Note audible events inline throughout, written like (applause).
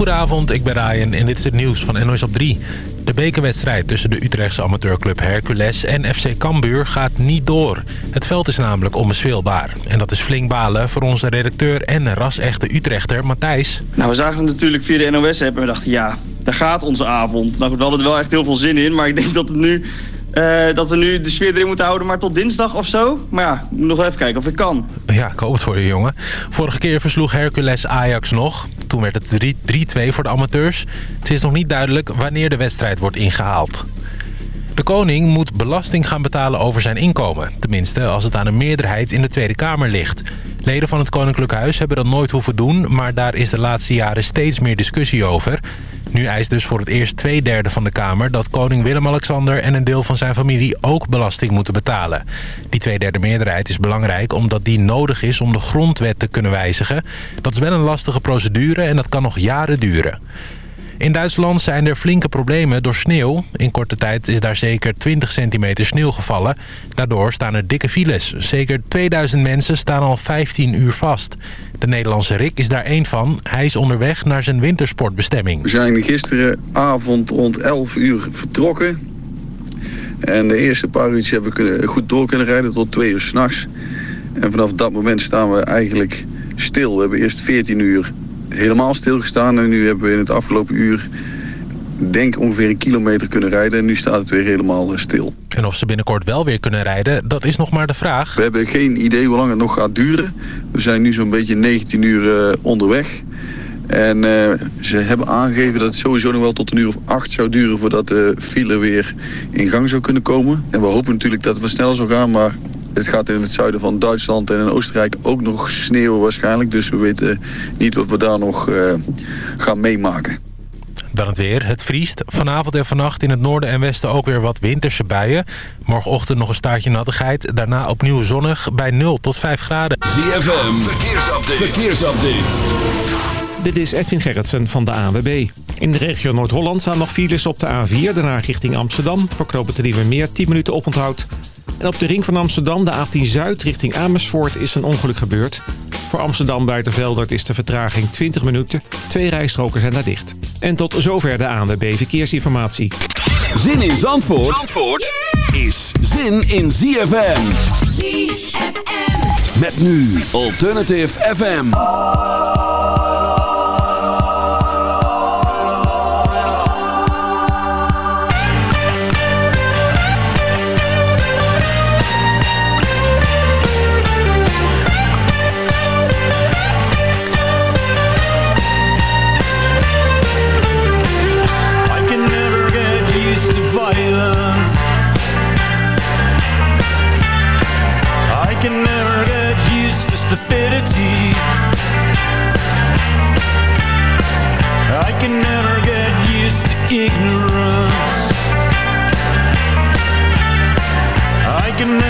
Goedenavond, ik ben Ryan en dit is het nieuws van NOS op 3. De bekerwedstrijd tussen de Utrechtse amateurclub Hercules en FC Cambuur gaat niet door. Het veld is namelijk onbespeelbaar. En dat is flink balen voor onze redacteur en ras-echte Utrechter Matthijs. Nou, we zagen het natuurlijk via de NOS-app en we dachten, ja, daar gaat onze avond. Nou, we hadden er wel echt heel veel zin in, maar ik denk dat het nu uh, dat we nu de sfeer erin moeten houden, maar tot dinsdag of zo. Maar ja, ik moet nog even kijken of ik kan. Ja, ik hoop het voor je, jongen. Vorige keer versloeg Hercules Ajax nog. Toen werd het 3-2 voor de amateurs. Het is nog niet duidelijk wanneer de wedstrijd wordt ingehaald. De koning moet belasting gaan betalen over zijn inkomen. Tenminste, als het aan een meerderheid in de Tweede Kamer ligt. Leden van het Koninklijk Huis hebben dat nooit hoeven doen... maar daar is de laatste jaren steeds meer discussie over. Nu eist dus voor het eerst twee derde van de Kamer... dat koning Willem-Alexander en een deel van zijn familie ook belasting moeten betalen. Die tweederde meerderheid is belangrijk omdat die nodig is om de grondwet te kunnen wijzigen. Dat is wel een lastige procedure en dat kan nog jaren duren. In Duitsland zijn er flinke problemen door sneeuw. In korte tijd is daar zeker 20 centimeter sneeuw gevallen. Daardoor staan er dikke files. Zeker 2000 mensen staan al 15 uur vast. De Nederlandse Rick is daar één van. Hij is onderweg naar zijn wintersportbestemming. We zijn gisteravond rond 11 uur vertrokken. En de eerste paar uurtjes hebben we goed door kunnen rijden tot 2 uur s'nachts. En vanaf dat moment staan we eigenlijk stil. We hebben eerst 14 uur helemaal stilgestaan. En nu hebben we in het afgelopen uur denk ongeveer een kilometer kunnen rijden. En nu staat het weer helemaal eh, stil. En of ze binnenkort wel weer kunnen rijden, dat is nog maar de vraag. We hebben geen idee hoe lang het nog gaat duren. We zijn nu zo'n beetje 19 uur uh, onderweg. En uh, ze hebben aangegeven dat het sowieso nog wel tot een uur of acht zou duren... voordat de file weer in gang zou kunnen komen. En we hopen natuurlijk dat het wat sneller zou gaan, maar het gaat in het zuiden van Duitsland en in Oostenrijk ook nog sneeuwen waarschijnlijk. Dus we weten niet wat we daar nog uh, gaan meemaken. Dan het weer. Het vriest. Vanavond en vannacht in het noorden en westen ook weer wat winterse buien. Morgenochtend nog een staartje nattigheid. Daarna opnieuw zonnig bij 0 tot 5 graden. ZFM. Verkeersupdate. Verkeersupdate. Dit is Edwin Gerritsen van de ANWB. In de regio Noord-Holland staan nog files op de A4, daarna richting Amsterdam. Voor knopen te meer 10 minuten oponthoud. En op de ring van Amsterdam, de A10 Zuid, richting Amersfoort, is een ongeluk gebeurd. Voor Amsterdam Buitenveldert is de vertraging 20 minuten. Twee rijstroken zijn daar dicht. En tot zover de ANWB Verkeersinformatie. Zin in Zandvoort, Zandvoort is zin in ZFM. ZFM. Met nu Alternative FM. ignorance. I can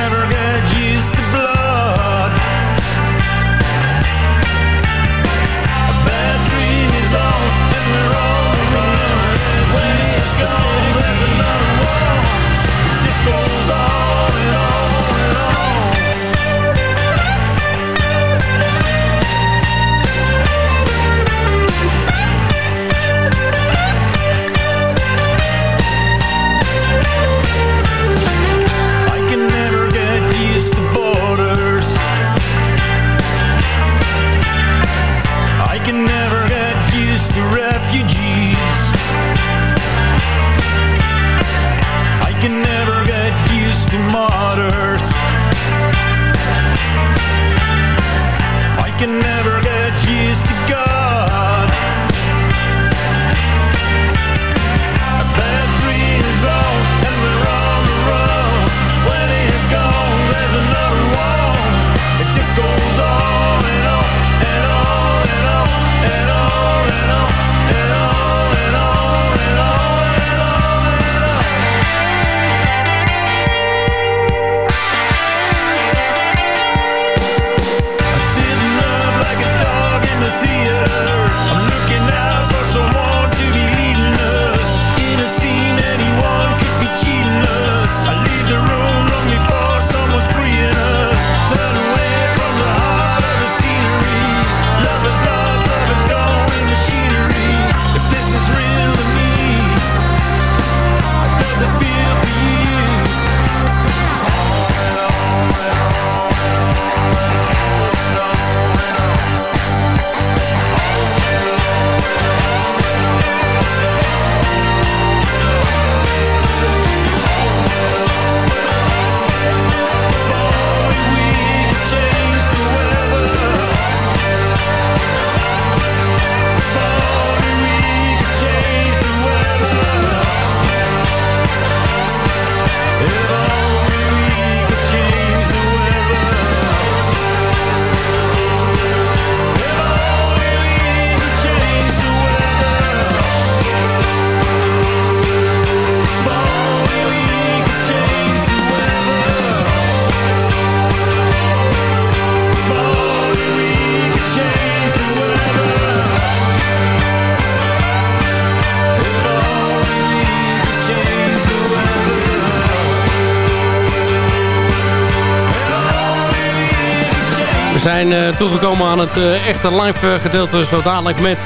zijn toegekomen aan het echte live gedeelte zo dadelijk met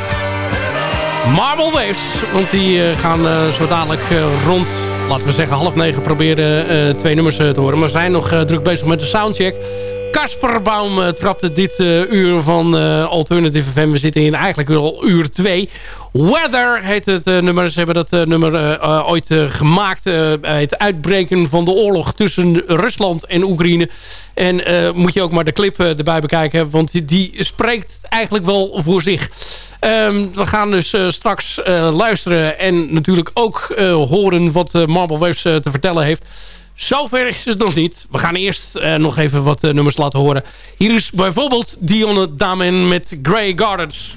Marble Waves. Want die gaan zo dadelijk rond, laten we zeggen half negen proberen twee nummers te horen. Maar we zijn nog druk bezig met de soundcheck. Kasper Baum trapte dit uur van Alternative FM. We zitten in eigenlijk al uur 2. Weather heet het nummer. Ze hebben dat nummer ooit gemaakt. het uitbreken van de oorlog tussen Rusland en Oekraïne. En moet je ook maar de clip erbij bekijken. Want die spreekt eigenlijk wel voor zich. Um, we gaan dus straks luisteren en natuurlijk ook horen wat Marble Waves te vertellen heeft. Zover is het nog niet. We gaan eerst nog even wat nummers laten horen. Hier is bijvoorbeeld Dionne Damen met Grey Gardens.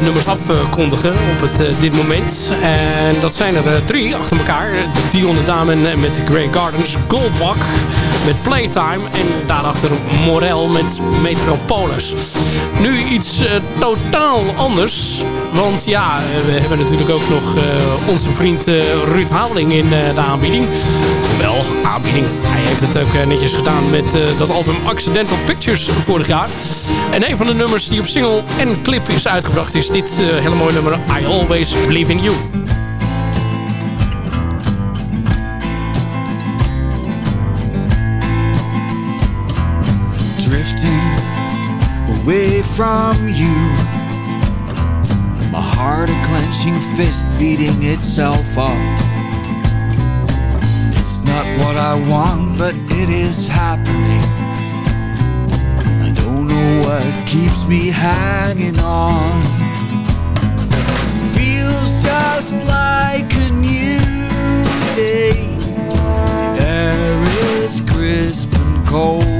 nummers afkondigen op het, eh, dit moment. En dat zijn er eh, drie achter elkaar. Dion de Dame en- met Grey Gardens. Goldbach met Playtime. En daarachter Morel met Metropolis. Nu iets eh, totaal anders. Want ja, eh, we hebben natuurlijk ook nog eh, onze vriend eh, Ruud Hameling in eh, de aanbieding. Wel, aanbieding. Hij heeft het ook eh, netjes gedaan met eh, dat album Accidental Pictures vorig jaar. En een van de nummers die op single en clip is uitgebracht is dit eh, hele mooie nummer I Always Believe in You. drifting away from you. My heart a clenching fist beating itself up. It's not what I want, but it is happening. What keeps me hanging on. Feels just like a new day. The air is crisp and cold.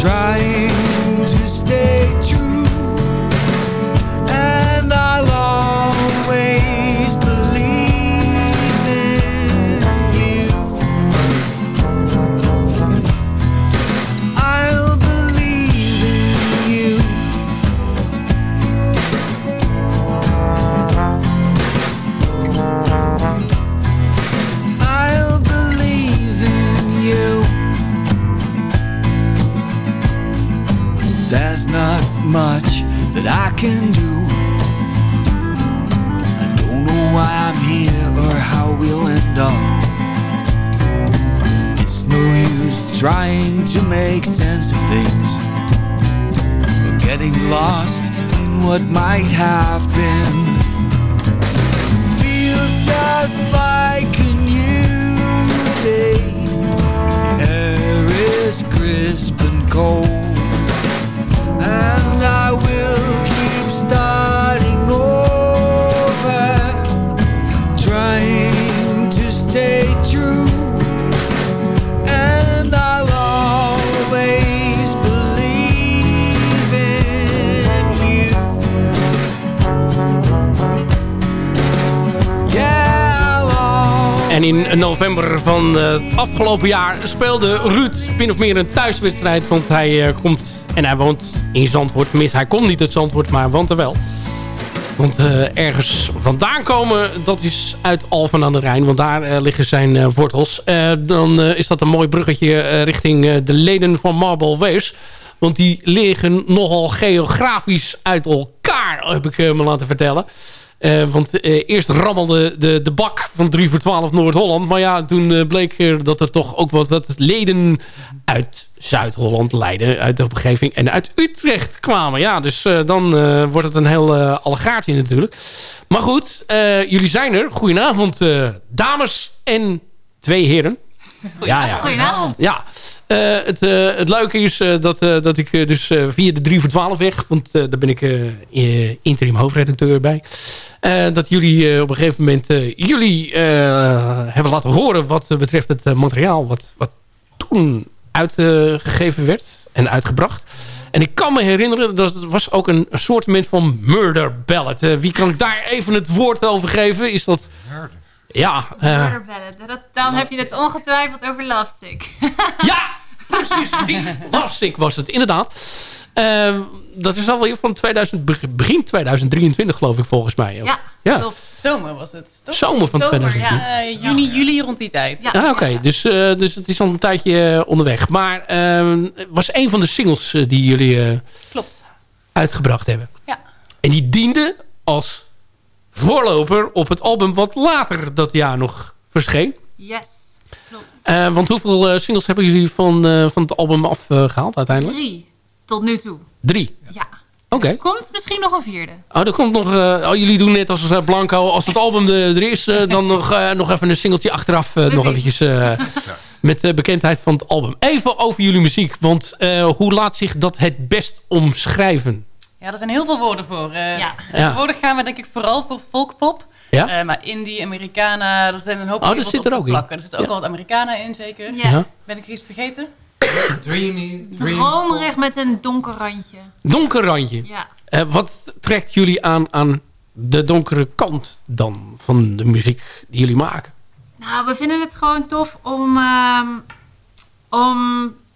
Trying can do. I don't know why I'm here or how we'll end up. It's no use trying to make sense of things. Or getting lost in what might have been. Feels just like a new day. The air is crisp and cold. And I will in november van eh, het afgelopen jaar speelde Ruud min of meer een thuiswedstrijd. Want hij eh, komt en hij woont in Zandvoort. Tenminste, hij komt niet uit Zandvoort, maar woont er wel. Want eh, ergens vandaan komen, dat is uit Alphen aan de Rijn. Want daar eh, liggen zijn eh, wortels. Eh, dan eh, is dat een mooi bruggetje eh, richting eh, de leden van Marble Waves. Want die liggen nogal geografisch uit elkaar, heb ik eh, me laten vertellen. Eh, want eh, eerst rammelde de, de bak van 3 voor 12 Noord-Holland. Maar ja, toen eh, bleek er dat er toch ook wat dat leden uit Zuid-Holland, Leiden, uit de omgeving en uit Utrecht kwamen. Ja, dus dan wordt het een heel allegaartje natuurlijk. Maar goed, jullie zijn er. Goedenavond, dames en twee heren. Ja, ja. Goedenavond. Ja, Eh, het, eh, het leuke is eh, dat, eh, dat ik dus eh, via de 3 voor 12 weg... want eh, daar ben ik interim hoofdredacteur bij... eh, dat jullie eh, op een gegeven moment eh, jullie eh, hebben laten horen... wat betreft het materiaal wat, wat toen uitgegeven werd en uitgebracht. En ik kan me herinneren, dat het was ook een, soort van murder ballad. Wie kan ik daar even het woord over geven? Is dat... Ja, eh, Murder Ballad. Dat, dan heb je het ongetwijfeld over Lovesick. (laughs) Ja, precies. Die Lovesick was het, inderdaad. Ehm, dat is alweer van 2000, beg- begin 2023 geloof ik volgens mij. Ja, Ja. klopt. Zomer was het, toch? Zomer van 2023. ja. Eh, juni, juli rond die tijd. Ja. Ah, Oké, dus, eh, dus het is al een tijdje onderweg. Maar ehm, het was een van de singles die jullie eh, Klopt. uitgebracht hebben. Ja. En die diende als voorloper op het album wat later dat jaar nog verscheen. Yes, klopt. Eh, want hoeveel eh, singles hebben jullie van, eh, van het album afgehaald uiteindelijk? Drie, tot nu toe. Drie. Ja. Oké. Komt misschien nog een vierde. Oh, er komt nog, eh, oh, jullie doen net als Blanco. Als het album de- er is, dan nog, eh, nog even een singeltje achteraf. nog eventjes eh, met de bekendheid van het album. Even over jullie muziek. Want eh, hoe laat zich dat het best omschrijven? Ja, er zijn heel veel woorden voor. Eh Ja. Tegenwoordig gaan we denk ik vooral voor folkpop. Ja? Eh, maar indie, Americana, er zijn een hoop Oh, dat zit er ook in. plakken. Er zit ook Ja. wel wat Americana in, zeker. Ja. Ja. Ben ik iets vergeten? Dreamy. Dromerig met een donker randje. Donker randje. Ja. Eh, wat trekt jullie aan aan de donkere kant dan van de muziek die jullie maken? Nou, we vinden het gewoon tof om, ehm, om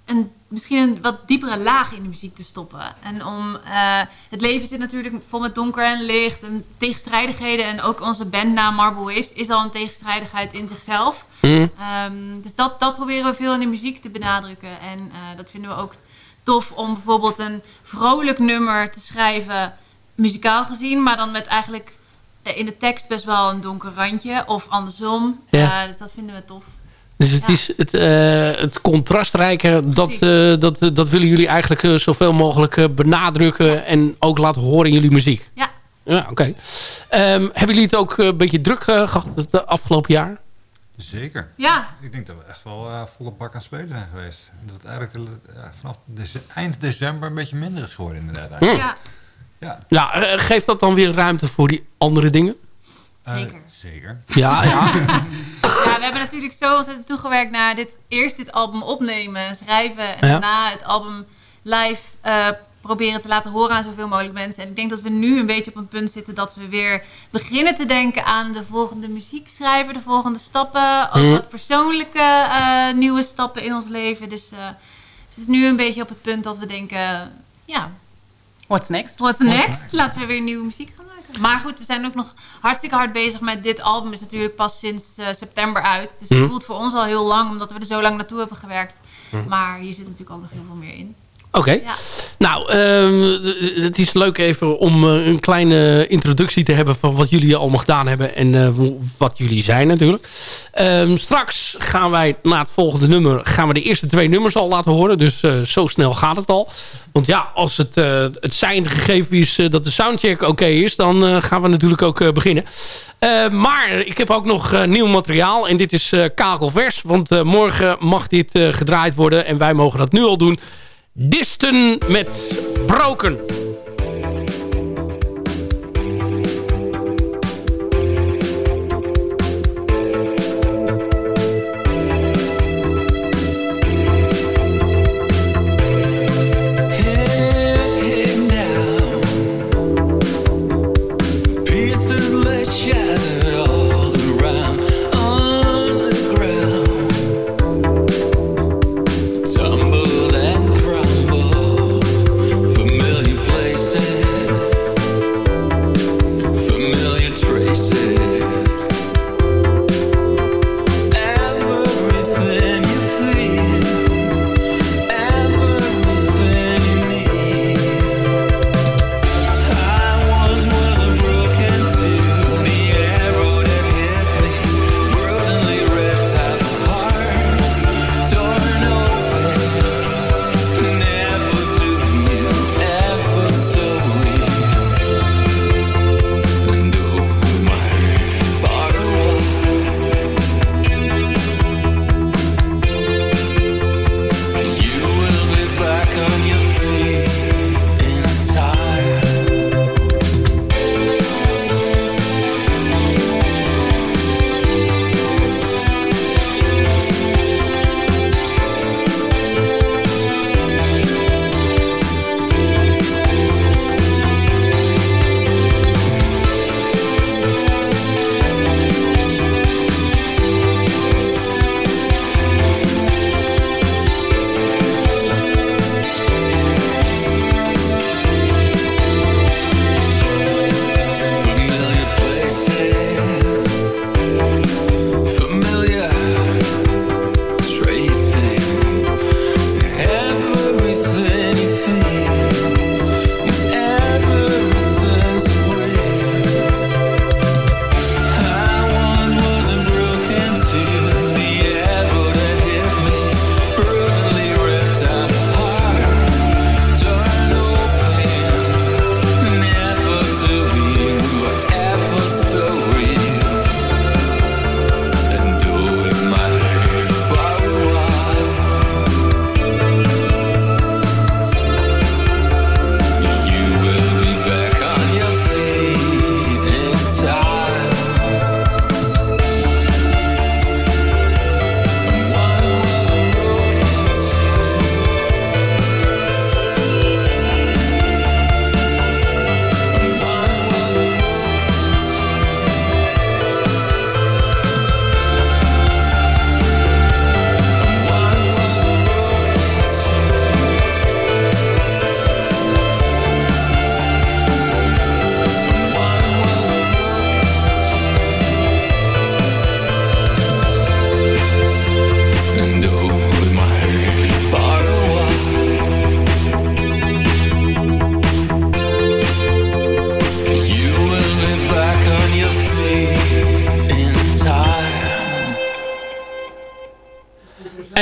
een, misschien een wat diepere laag in de muziek te stoppen. En om, eh, het leven zit natuurlijk vol met donker en licht en tegenstrijdigheden. En ook onze bandnaam Marble Waves is al een tegenstrijdigheid in zichzelf. Hm? Ehm, dus dat, dat proberen we veel in de muziek te benadrukken. En eh, dat vinden we ook tof om bijvoorbeeld een vrolijk nummer te schrijven, muzikaal gezien, maar dan met eigenlijk eh, in de tekst best wel een donker randje of andersom. Ja. Dus dat vinden we tof. Dus het Ja. is het, eh, het contrastrijke, dat, eh, dat, dat willen jullie eigenlijk eh, zoveel mogelijk benadrukken en ook laten horen in jullie muziek. Ja. Ja, oké. Ehm, hebben jullie het ook een beetje druk eh, gehad het afgelopen jaar? Zeker. Ja, Ik denk dat we echt wel eh, volle bak aan het spelen zijn geweest. En dat het eigenlijk vanaf eind december een beetje minder is geworden inderdaad. eigenlijk. ja, Ja, Ja, geeft dat dan weer ruimte voor die andere dingen? zeker. zeker. Ja, ja. (laughs) Ja, we hebben natuurlijk zo ontzettend toegewerkt naar dit, eerst dit album opnemen, schrijven en Ja. daarna het album live eh, proberen te laten horen aan zoveel mogelijk mensen. En ik denk dat we nu een beetje op een punt zitten dat we weer beginnen te denken aan de volgende muziek schrijven, de volgende stappen, ook Mhm. wat persoonlijke eh, nieuwe stappen in ons leven. Dus eh, we zitten nu een beetje op het punt dat we denken, ja, What's next? What's next? Laten we weer nieuwe muziek gaan maken. Maar goed, we zijn ook nog hartstikke hard bezig met dit album. Is natuurlijk pas sinds eh, september uit. Dus het Mhm. voelt voor ons al heel lang, omdat we er zo lang naartoe hebben gewerkt. Maar hier zit natuurlijk ook nog heel veel meer in. Oké. Nou, ehm, het is leuk even om eh, een kleine introductie te hebben... van wat jullie allemaal gedaan hebben en eh, wat jullie zijn natuurlijk. Ehm, straks gaan wij na het volgende nummer... gaan we de eerste twee nummers al laten horen. Dus eh, zo snel gaat het al. Want ja, als het, eh, het zijn gegeven is dat de soundcheck oké is... dan gaan we natuurlijk ook beginnen. Eh, maar ik heb ook nog nieuw materiaal. En dit is kakelvers. Want morgen mag dit gedraaid worden. En wij mogen dat nu al doen. Disten met Broken.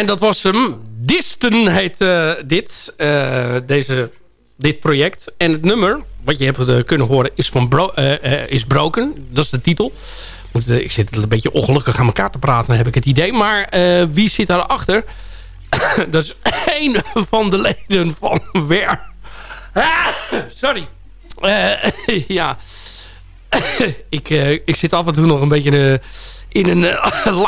En dat was hem. Disten heet eh, dit. eh, deze, dit project. En het nummer, wat je hebt eh, kunnen horen, is, van is Broken. Dat is de titel. Moet, ik zit een beetje ongelukkig aan elkaar te praten, heb ik het idee. Maar wie zit daarachter? (coughs) dat is (coughs) één van de leden van Wer. (coughs) Sorry. (laughs) Ja. ik, ik zit af en toe nog een beetje in een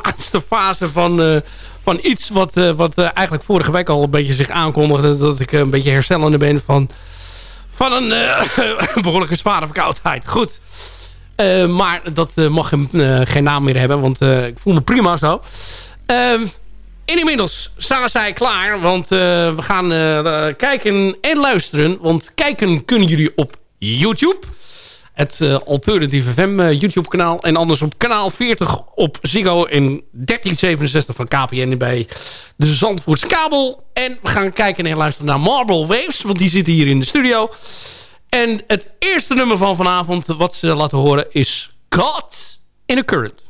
laatste fase van, van iets wat, eh, wat eh, eigenlijk vorige week al een beetje zich aankondigde. Dat ik een beetje herstellende ben van, van een eh, (laughs) behoorlijke zware verkoudheid. Goed. Maar dat mag hem geen naam meer hebben, want ik voel me prima zo. Ehm, en inmiddels staan zij klaar, want we gaan kijken en luisteren. Want kijken kunnen jullie op YouTube. Het eh, Alternative FM eh, YouTube kanaal. En anders op kanaal 40 op Ziggo en 1367 van KPN bij de Zandvoorts kabel. En we gaan kijken en luisteren naar Marble Waves. Want die zitten hier in de studio. En het eerste nummer van vanavond wat ze laten horen is God in a Current.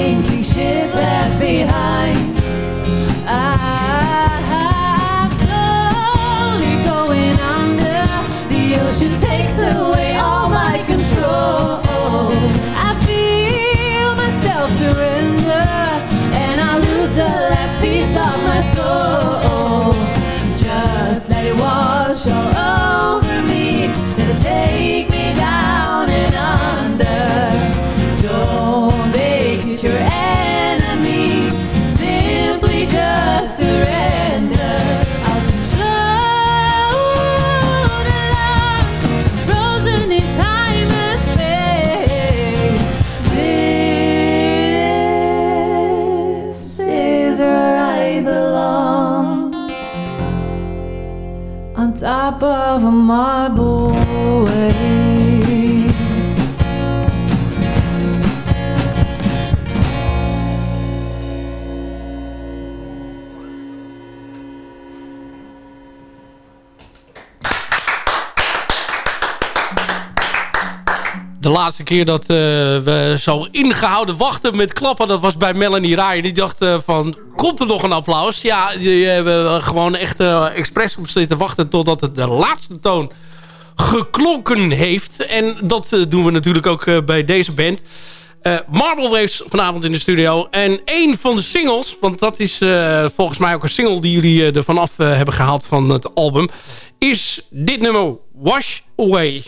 Sinking ship left behind. Top of a marble laatste keer dat eh, we zo ingehouden wachten met klappen... dat was bij Melanie Ryan. Die dacht eh, van, komt er nog een applaus? Ja, die hebben we gewoon echt eh, expres op zitten wachten... totdat het de laatste toon geklonken heeft. En dat eh, doen we natuurlijk ook eh, bij deze band. Eh Marble Waves vanavond in de studio. En een van de singles, want dat is eh, volgens mij ook een single... die jullie eh, er vanaf eh, hebben gehaald van het album... is dit nummer Wash Away.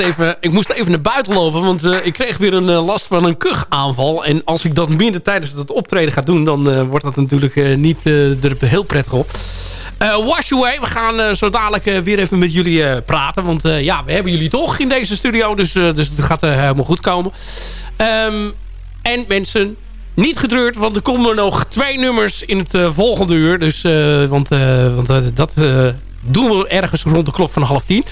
Even, ik moest even naar buiten lopen, want eh, ik kreeg weer een eh, last van een kuchaanval. En als ik dat minder tijdens het optreden ga doen, dan eh, wordt dat natuurlijk niet er heel prettig op. Wash Away, we gaan zo dadelijk weer even met jullie praten. Want ja, we hebben jullie toch in deze studio, dus, dus het gaat helemaal goed komen. Ehm, en mensen, niet getreurd, want er komen nog twee nummers in het volgende uur. Dus, want want dat doen we ergens rond de klok van half tien.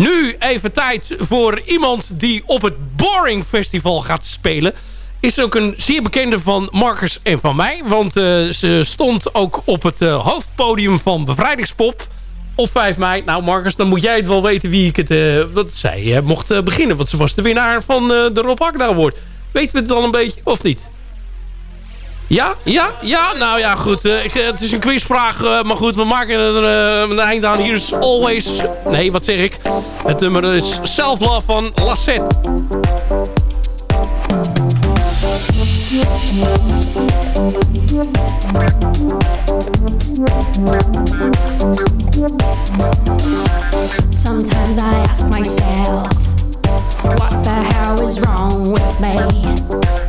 Nu even tijd voor iemand die op het Boring Festival gaat spelen. Is ook een zeer bekende van Marcus en van mij. Want eh, ze stond ook op het eh, hoofdpodium van Bevrijdingspop op 5 mei. Nou Marcus, dan moet jij het wel weten wie ik het... eh, wat zij mocht beginnen. Want ze was de winnaar van de Rob Akda Award. Weten we het al een beetje of niet? Ja? Ja? Ja? Nou ja, goed. eh, ik, eh, het is een quizvraag. eh, maar goed, we maken er eh, een eind aan. Hier is Always... Nee, wat zeg ik? Het nummer is Self Love van Lassette. Sometimes I ask myself, what the hell is wrong with me?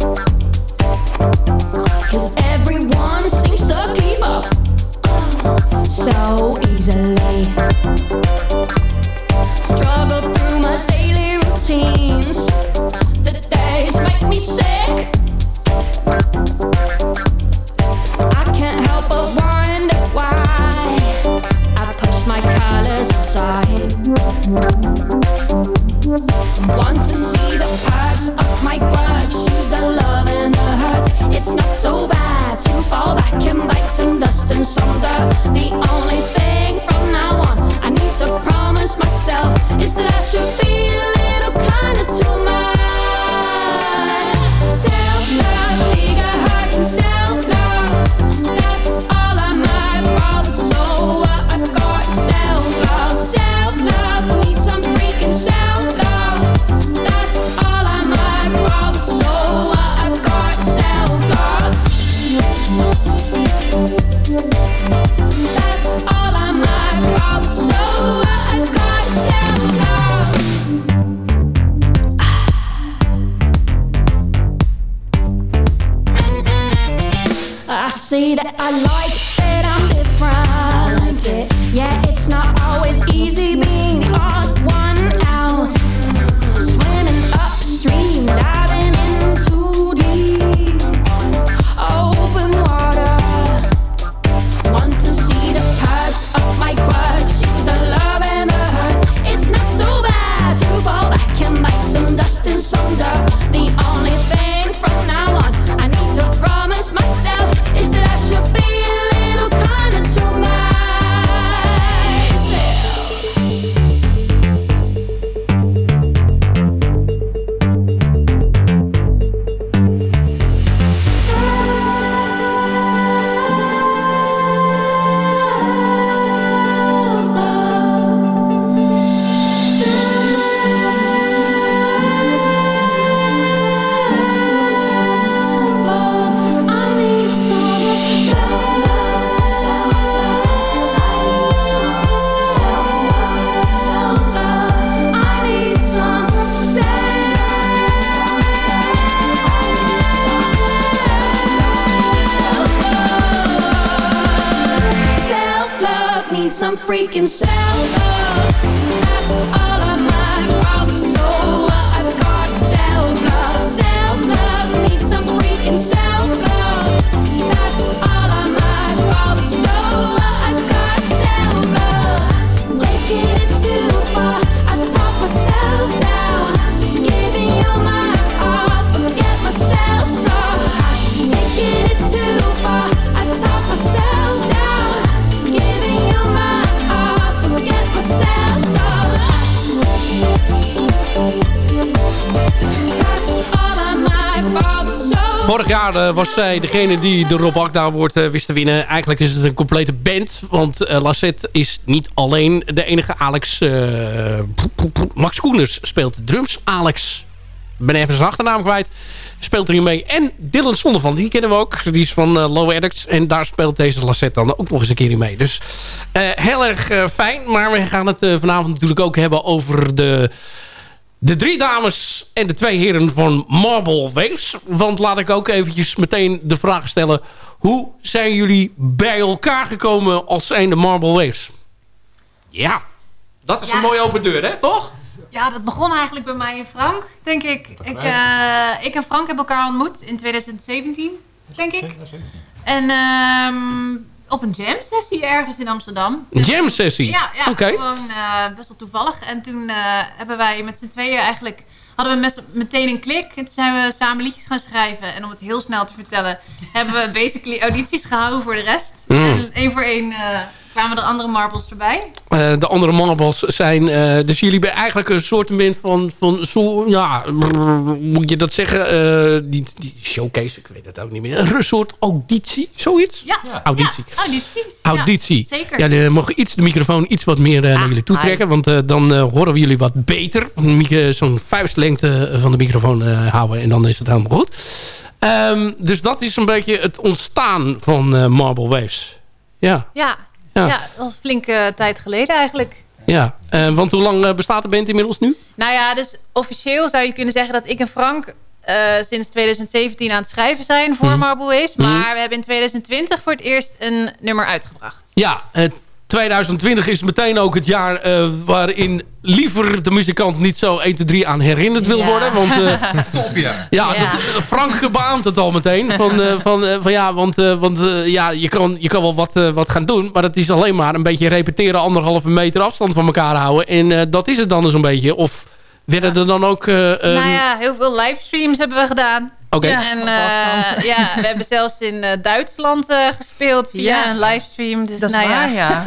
So easily. Was zij degene die de Rob Akda Award eh, wist te winnen. Eigenlijk is het een complete band. Want eh Lassette is niet alleen de enige. Alex... eh, Max Koeners speelt drums. Alex... Ben even zijn achternaam kwijt. Speelt erin mee. En Dylan Zondervan, die kennen we ook. Die is van eh, Low Addicts. En daar speelt deze Lassette dan ook nog eens een keer in mee. Dus eh, heel erg eh, fijn. Maar we gaan het eh, vanavond natuurlijk ook hebben over de... De drie dames en de twee heren van Marble Waves. Want laat ik ook eventjes meteen de vraag stellen. Hoe zijn jullie bij elkaar gekomen als zijn de Marble Waves? Ja, dat is Ja. een mooie open deur, hè? Toch? Ja, dat begon eigenlijk bij mij en Frank, denk ik. Ik, eh, ik en Frank hebben elkaar ontmoet in 2017, denk ik. En ehm, op een jam sessie ergens in Amsterdam. Een jam sessie? Ja, ja gewoon eh, best wel toevallig. En toen eh, hebben wij met z'n tweeën eigenlijk... hadden we mes- meteen een klik. En toen zijn we samen liedjes gaan schrijven. En om het heel snel te vertellen... hebben we basically audities gehouden voor de rest. Mm. En één voor één eh, kwamen er andere marbles erbij. Eh, de andere marbles zijn... eh, dus jullie zijn eigenlijk een soort van... van zo, ja, brrr, moet je dat zeggen? Eh, die, die showcase, ik weet het ook niet meer. Een soort auditie, zoiets? Ja, Auditie. Ja, audities. Auditie. Ja, zeker. Ja, dan mogen iets de microfoon iets wat meer naar jullie toe trekken. Want dan horen we jullie wat beter. Zo'n vuistlengte van de microfoon eh, houden. En dan is het helemaal goed. Ehm, dus dat is een beetje het ontstaan van eh, Marble Waves. Ja, Ja, Ja. een flinke tijd geleden eigenlijk. ja. Eh, want hoe lang eh, bestaat de band inmiddels nu? Nou ja, dus officieel zou je kunnen zeggen dat ik en Frank eh, sinds 2017 aan het schrijven zijn voor Mhm. Marble Waves. Mhm. Maar we hebben in 2020 voor het eerst een nummer uitgebracht. Ja, eh, 2020 is meteen ook het jaar eh, waarin liever de muzikant niet zo 1, 2, 3 aan herinnerd wil Ja. worden. Want eh, (laughs) Topjaar. Ja, Ja. dat- Frank beaamt het al meteen. Van, eh, van, eh, van ja, want, eh, want eh, ja, je, kan, je kan wel wat, eh, wat gaan doen. Maar het is alleen maar een beetje repeteren. Anderhalve meter afstand van elkaar houden. En eh, dat is het dan dus een beetje. Of werden er dan ook... eh, eh, nou ja, heel veel livestreams hebben we gedaan. Oké. En eh, ja, we hebben zelfs in eh, Duitsland eh, gespeeld via Ja. een livestream. Dus Dat is nou waar, (laughs) ja.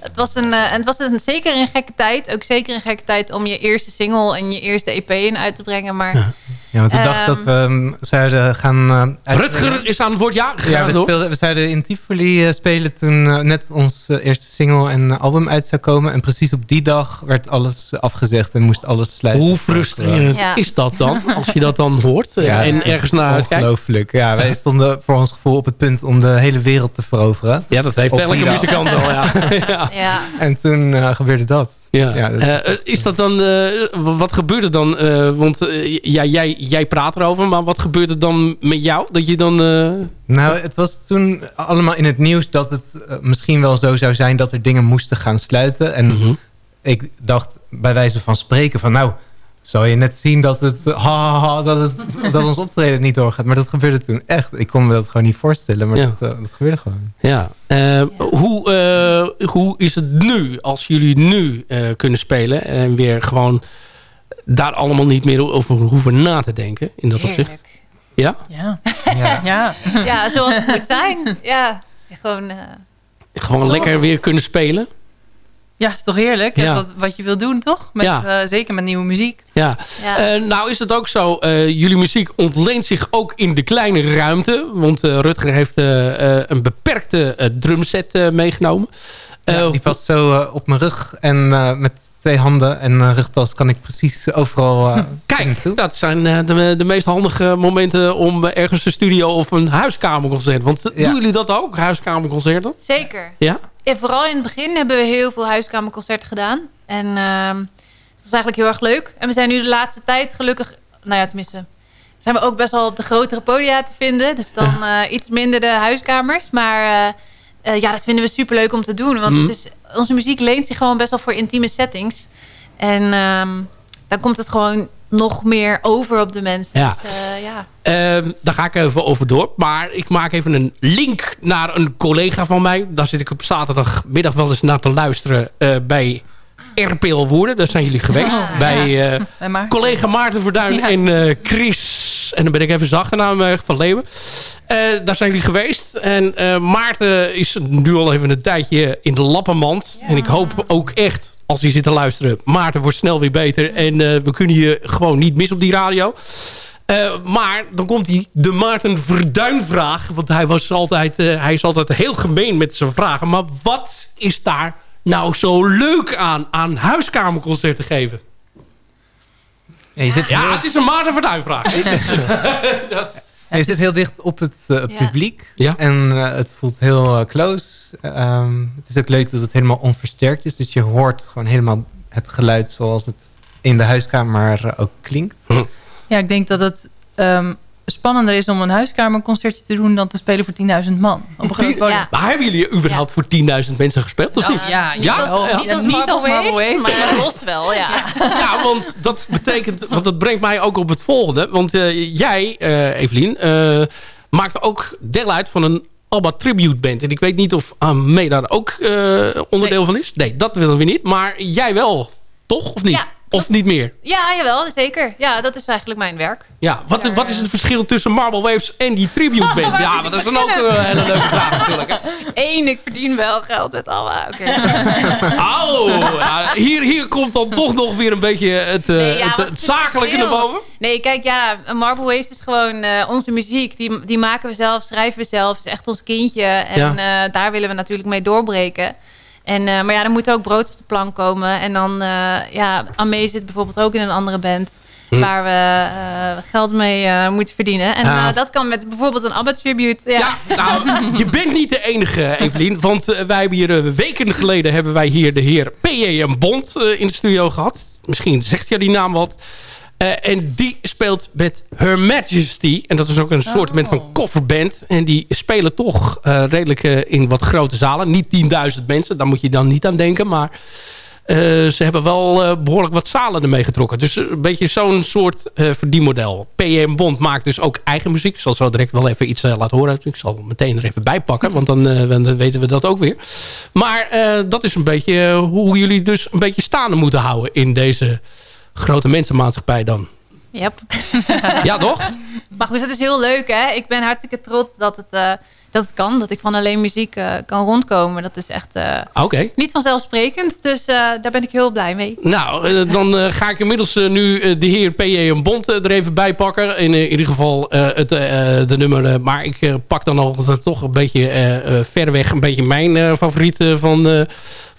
het was, een, eh, het was een, zeker een gekke tijd. Ook zeker een gekke tijd om je eerste single en je eerste EP in uit te brengen. Maar Ja, want ik dacht Ehm, dat we um, zouden gaan... eh, Rutger is aan het woord. Ja, Ja, we, speelden, we zouden in Tivoli eh, spelen toen eh, net ons eerste single en album uit zou komen. En precies op die dag werd alles afgezegd en moest alles sluiten. Hoe frustrerend Ja. is dat dan? Als je dat dan hoort Ja, en ergens naar uitkijkt. Ongelooflijk. Ja, wij stonden voor ons gevoel op het punt om de hele wereld te veroveren. Ja, dat heeft elke muzikant wel, ja. ja. (laughs) ja, En toen eh, gebeurde dat. Ja. Ja, dat Eh, is dat dan, eh, wat gebeurt er dan? Eh, want ja, jij, jij praat erover, maar wat gebeurt er dan met jou? Dat je dan... Nou, het was toen allemaal in het nieuws dat het misschien wel zo zou zijn dat er dingen moesten gaan sluiten. En Mhm. ik dacht bij wijze van spreken van nou, zal je net zien dat, het, eh, ha, ha, ha, dat, het, (laughs) dat ons optreden niet doorgaat. Maar dat gebeurde toen echt. Ik kon me dat gewoon niet voorstellen, maar Ja. dat, eh, dat gebeurde gewoon. Ja. Eh, Hoe, eh, hoe is het nu, als jullie nu eh, kunnen spelen... en weer gewoon daar allemaal niet meer over hoeven na te denken in dat opzicht? Ja? Ja. Ja. (laughs) ja. Ja, zoals het moet zijn. Ja, gewoon... eh, Gewoon Toch? lekker weer kunnen spelen? Ja, is toch heerlijk? Ja. Dat is wat, wat je wil doen, toch? Met, Ja. eh, zeker met nieuwe muziek. Ja. Ja. Eh, nou is het ook zo, eh, jullie muziek ontleent zich ook in de kleine ruimte. Want eh, Rutger heeft een beperkte eh, drumset eh, meegenomen. Ja, Eh, die past zo eh, op mijn rug en eh, met twee handen en een rugtas kan ik precies overal eh, Kijk, dat zijn eh, de, de meest handige momenten om ergens een studio of een huiskamerconcert. Want Ja. doen jullie dat ook, huiskamerconcerten? zeker. Ja? Ja, vooral in het begin hebben we heel veel huiskamerconcerten gedaan. En ehm dat was eigenlijk heel erg leuk. En we zijn nu de laatste tijd gelukkig... Nou ja, tenminste... Zijn we ook best wel op de grotere podia te vinden. Dus dan eh, iets minder de huiskamers. Maar eh, eh, ja, dat vinden we super leuk om te doen. Want Mhm. het is, onze muziek leent zich gewoon best wel voor intieme settings. En ehm, dan komt het gewoon nog meer over op de mensen. Ja. Dus, eh, ja. Ehm, daar ga ik even over door. Maar ik maak even een link naar een collega van mij. Daar zit ik op zaterdagmiddag wel eens naar te luisteren eh, bij RPL Woerden. Daar zijn jullie geweest. Oh, bij eh, Maarten. collega Maarten Verduin Ja. en eh, Chris. En dan ben ik even zacht naam eh, van Leeuwen. Daar zijn jullie geweest. En Maarten is nu al even een tijdje in de lappenmand. En ik hoop ook echt, als hij zit te luisteren... Maarten wordt snel weer beter. En we kunnen je gewoon niet mis op die radio. Maar dan komt hij de Maarten Verduin vraag. Want hij, was altijd, hij is altijd heel gemeen met zijn vragen. Maar wat is daar nou zo leuk aan, aan huiskamerconcerten geven? Ja, je, zit Ja, heel, het is een Maarten Verduin vraag. (laughs) je zit heel dicht op het eh, publiek. Ja. En eh, het voelt heel eh, close. Ehm, het is ook leuk dat het helemaal onversterkt is. Dus je hoort gewoon helemaal het geluid zoals het in de huiskamer ook klinkt. Ja, ik denk dat het ehm, spannender is om een huiskamerconcertje te doen... dan te spelen voor 10.000 man op een groot podium. Ja. Maar hebben jullie überhaupt voor 10.000 mensen gespeeld? Of niet? Ja, Ja, wel. ja. Niet als niet Marble als Marble Waves. maar los wel, ja. Ja, want dat betekent... Want dat brengt mij ook op het volgende. Want eh, jij, eh Evelien, eh, maakt ook deel uit van een Alba Tribute Band. En ik weet niet of Amee daar ook eh, onderdeel van is. Nee, dat willen we niet. Maar jij wel, toch? Of niet? Ja, of niet meer? Ja, jawel, zeker. Ja, dat is eigenlijk mijn werk. Ja, wat, wat is het verschil tussen Marble Waves en die Tribute Band? (laughs) Ja, dat is dan ook eh, een hele leuke vraag natuurlijk. (laughs) Eén, ik verdien wel geld met Alba. Oké. (laughs) Oh, ja, hier, hier komt dan toch nog weer een beetje het, eh, Nee, ja, het, zakelijke naar boven. Nee, kijk, ja, Marble Waves is gewoon eh, onze muziek. Die, die maken we zelf, schrijven we zelf. Het is echt ons kindje. En daar willen we natuurlijk mee doorbreken. En, eh, maar ja, er moet ook brood op de plank komen. En dan, eh ja, Amee zit bijvoorbeeld ook in een andere band. Hm. Waar we eh, geld mee moeten verdienen. En Ja. eh, dat kan met bijvoorbeeld een ABBA tribute. Ja. Ja, nou, (laughs) je bent niet de enige, Evelien. Want wij hebben hier weken geleden hebben wij hier de heer P.J. Bond eh, in de studio gehad. Misschien zegt ja die naam wat. Eh, en die speelt met Her Majesty. En dat is ook een soort Oh. van coverband. En die spelen toch eh, redelijk eh, in wat grote zalen. Niet 10.000 mensen, daar moet je dan niet aan denken. Maar ze hebben wel eh, behoorlijk wat zalen ermee getrokken. Dus een beetje zo'n soort verdienmodel. PM Bond maakt dus ook eigen muziek. Ik zal zo direct wel even iets laten horen. Ik zal het meteen er even bij pakken. Want dan, dan weten we dat ook weer. Maar dat is een beetje hoe jullie dus een beetje staande moeten houden... in deze grote mensenmaatschappij dan. Yep. (laughs) Ja, toch? Maar goed, het is heel leuk, hè? Ik ben hartstikke trots dat het, eh, dat het kan. Dat ik van alleen muziek eh, kan rondkomen. Dat is echt Oké. niet vanzelfsprekend. Dus daar ben ik heel blij mee. Nou, dan ga ik inmiddels nu de heer P.J. een Bond er even bij pakken. In eh, ieder geval het, de nummer. maar ik pak dan altijd toch een beetje ver weg. Een beetje mijn favoriet van,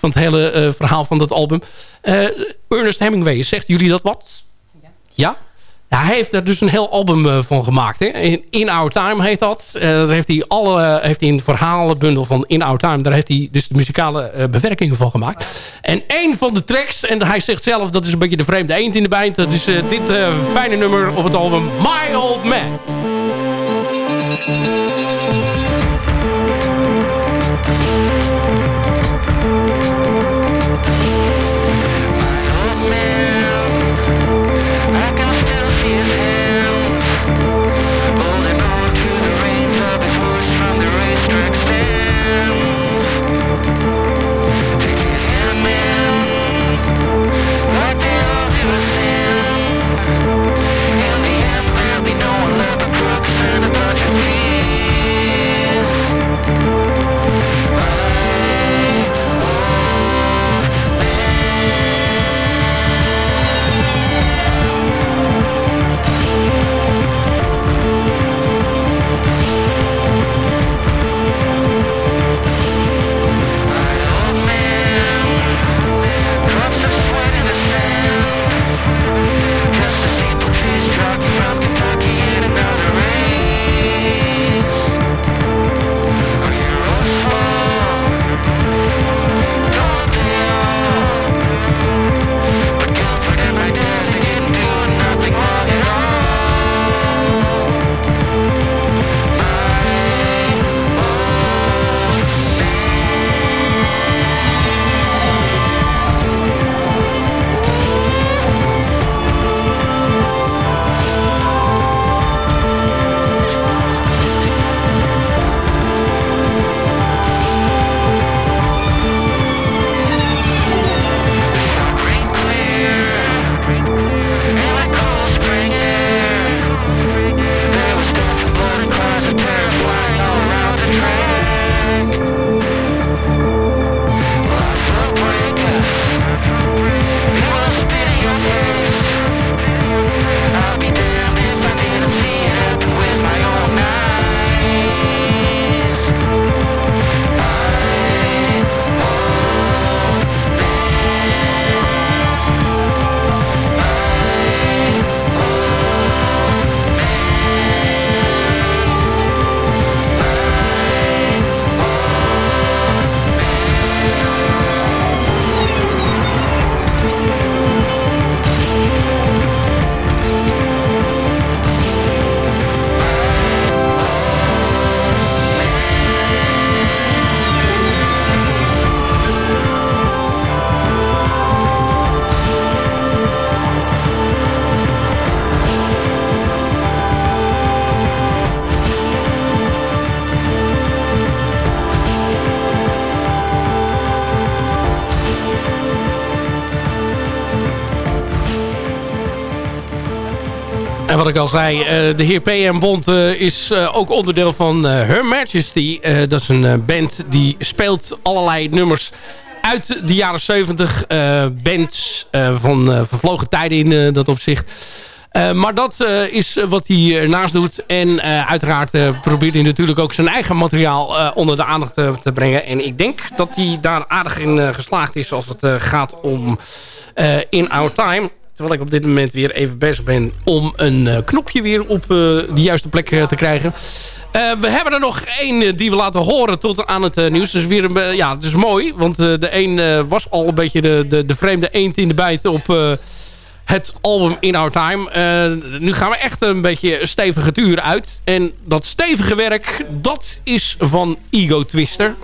van het hele eh, verhaal van dat album. Eh, Ernest Hemingway, zegt jullie dat wat? Ja? Ja, hij heeft er dus een heel album eh, van gemaakt. Hè? In, In Our Time heet dat. Daar heeft hij, alle, heeft hij een verhalenbundel van In Our Time. Daar heeft hij dus de muzikale bewerkingen van gemaakt. En een van de tracks, en hij zegt zelf dat is een beetje de vreemde eend in de bijt. Dat is dit fijne nummer op het album My Old Man. Wat ik al zei, eh, de heer PM Bond eh, is eh, ook onderdeel van Her Majesty. Dat is een band die speelt allerlei nummers uit de jaren 70. eh, bands van vervlogen tijden in dat opzicht. Maar dat is wat hij ernaast doet. En uiteraard probeert hij natuurlijk ook zijn eigen materiaal onder de aandacht te, brengen. En ik denk dat hij daar aardig in geslaagd is als het gaat om In Our Time. Terwijl ik op dit moment weer even bezig ben om een eh, knopje weer op eh, de juiste plek eh, te krijgen. We hebben er nog één die we laten horen tot aan het nieuws. Dus weer een, ja, het is mooi, want de een was al een beetje de, de, de vreemde eend in de bijt op het album In Our Time. Nu gaan we echt een beetje stevige tuur uit. En dat stevige werk, dat is van Ego Twister.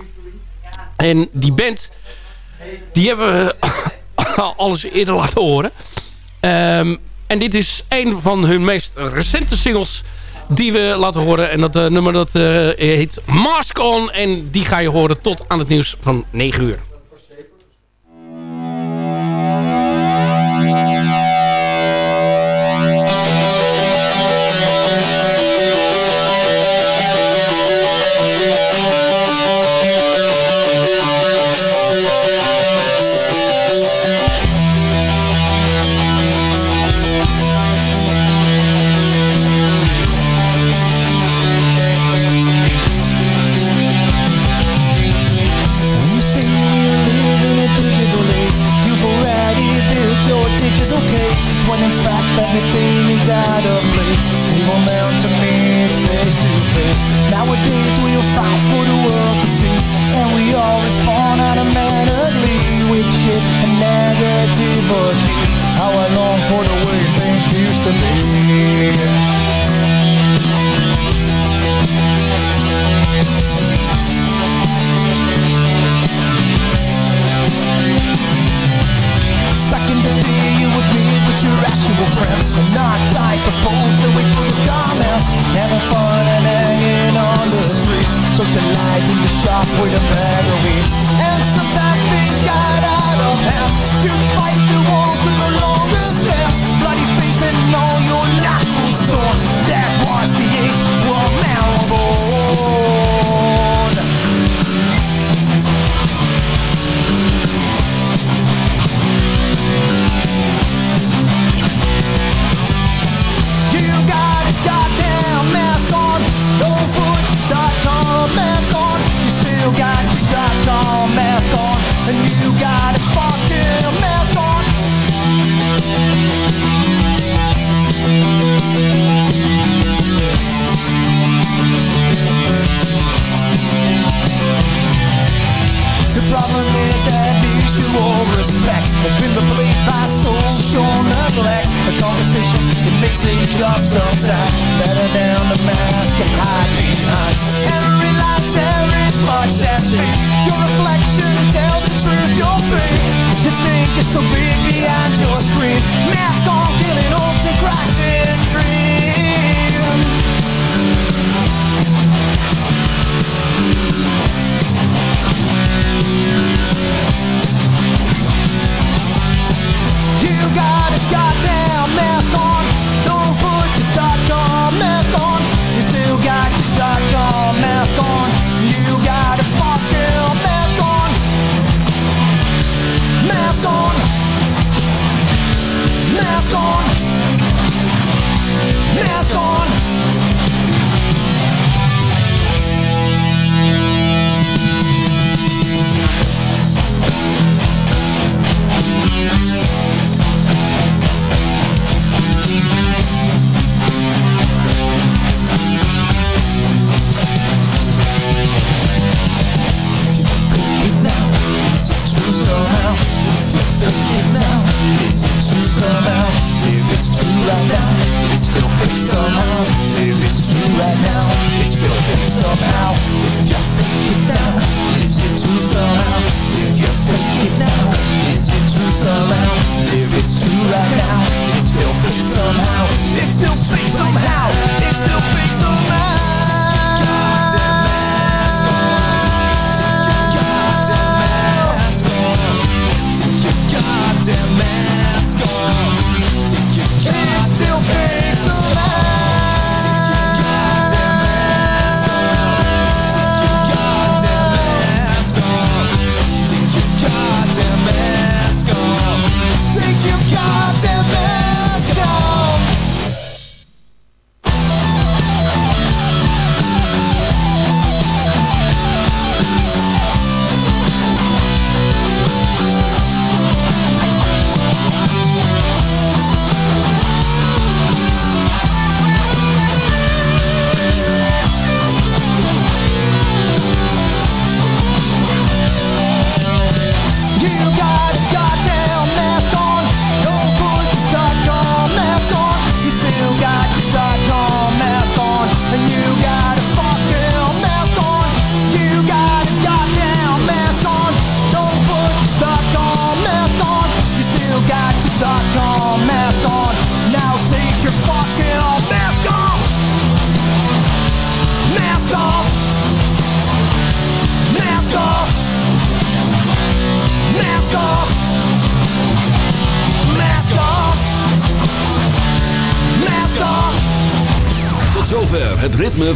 En die band, die hebben we (coughs) alles eerder laten horen. Ehm, en dit is een van hun meest recente singles die we laten horen. En dat eh, nummer dat eh, heet Mask On. En die ga je horen tot aan het nieuws van 9 uur. solution lies in the shop with a battery. And sometimes things got out of hand. To fight the war with the longest stare. Bloody face and all somehow. it still.